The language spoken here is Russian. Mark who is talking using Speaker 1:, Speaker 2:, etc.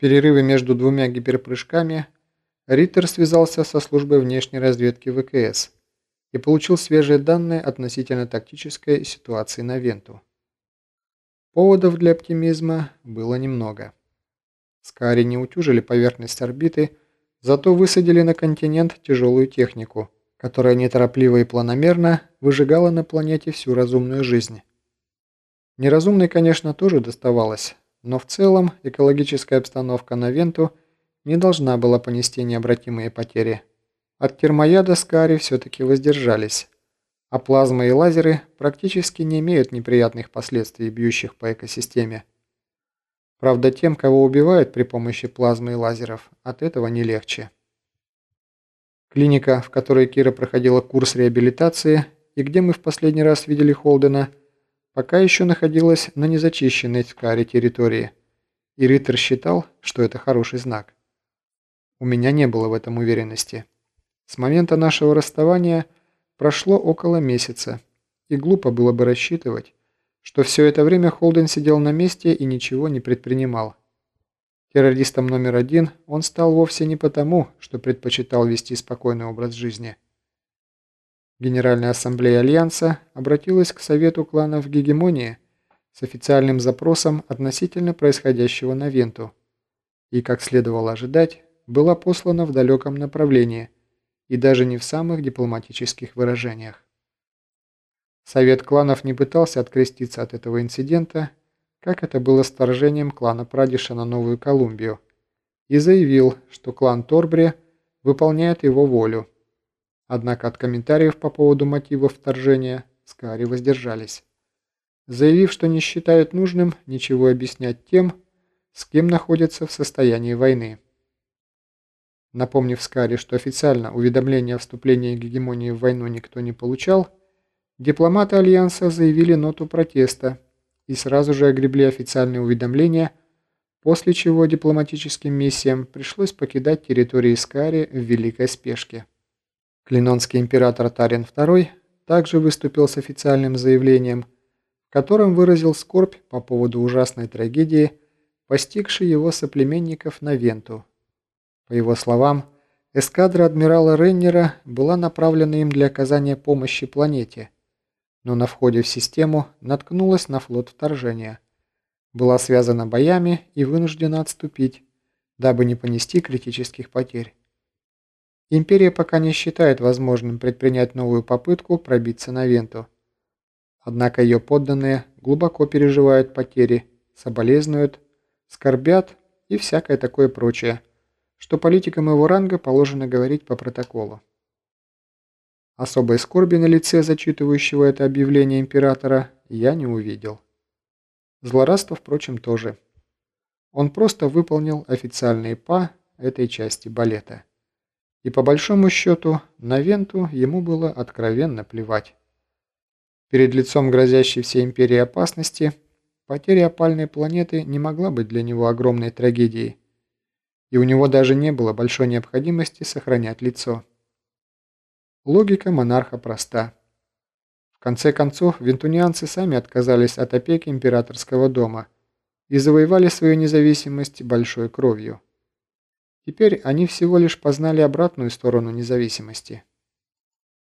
Speaker 1: перерыве между двумя гиперпрыжками Риттер связался со службой внешней разведки ВКС и получил свежие данные относительно тактической ситуации на Венту. Поводов для оптимизма было немного. Скари не утюжили поверхность орбиты, зато высадили на континент тяжелую технику, которая неторопливо и планомерно выжигала на планете всю разумную жизнь. Неразумной, конечно, тоже доставалось, но в целом экологическая обстановка на Венту не должна была понести необратимые потери. От термояда Скари все-таки воздержались, а плазма и лазеры практически не имеют неприятных последствий, бьющих по экосистеме. Правда, тем, кого убивают при помощи плазмы и лазеров, от этого не легче. Клиника, в которой Кира проходила курс реабилитации и где мы в последний раз видели Холдена – пока еще находилась на незачищенной Скаре территории, и Риттер считал, что это хороший знак. У меня не было в этом уверенности. С момента нашего расставания прошло около месяца, и глупо было бы рассчитывать, что все это время Холден сидел на месте и ничего не предпринимал. Террористом номер один он стал вовсе не потому, что предпочитал вести спокойный образ жизни – Генеральная ассамблея Альянса обратилась к Совету кланов Гегемонии с официальным запросом относительно происходящего на Венту и, как следовало ожидать, была послана в далеком направлении и даже не в самых дипломатических выражениях. Совет кланов не пытался откреститься от этого инцидента, как это было с вторжением клана Прадиша на Новую Колумбию, и заявил, что клан Торбре выполняет его волю Однако от комментариев по поводу мотивов вторжения Скари воздержались, заявив, что не считают нужным ничего объяснять тем, с кем находятся в состоянии войны. Напомнив Скари, что официально уведомления о вступлении гегемонии в войну никто не получал, дипломаты Альянса заявили ноту протеста и сразу же огребли официальные уведомления, после чего дипломатическим миссиям пришлось покидать территории Скари в великой спешке. Клинонский император Тарин II также выступил с официальным заявлением, в котором выразил скорбь по поводу ужасной трагедии, постигшей его соплеменников на Венту. По его словам, эскадра адмирала Реннера была направлена им для оказания помощи планете, но на входе в систему наткнулась на флот вторжения, была связана боями и вынуждена отступить, дабы не понести критических потерь. Империя пока не считает возможным предпринять новую попытку пробиться на Венту. Однако ее подданные глубоко переживают потери, соболезнуют, скорбят и всякое такое прочее, что политикам его ранга положено говорить по протоколу. Особой скорби на лице зачитывающего это объявление императора я не увидел. Злорадства, впрочем, тоже. Он просто выполнил официальные па этой части балета. И по большому счету, на Венту ему было откровенно плевать. Перед лицом грозящей всей империи опасности, потеря опальной планеты не могла быть для него огромной трагедией. И у него даже не было большой необходимости сохранять лицо. Логика монарха проста. В конце концов, вентунианцы сами отказались от опеки императорского дома и завоевали свою независимость большой кровью. Теперь они всего лишь познали обратную сторону независимости.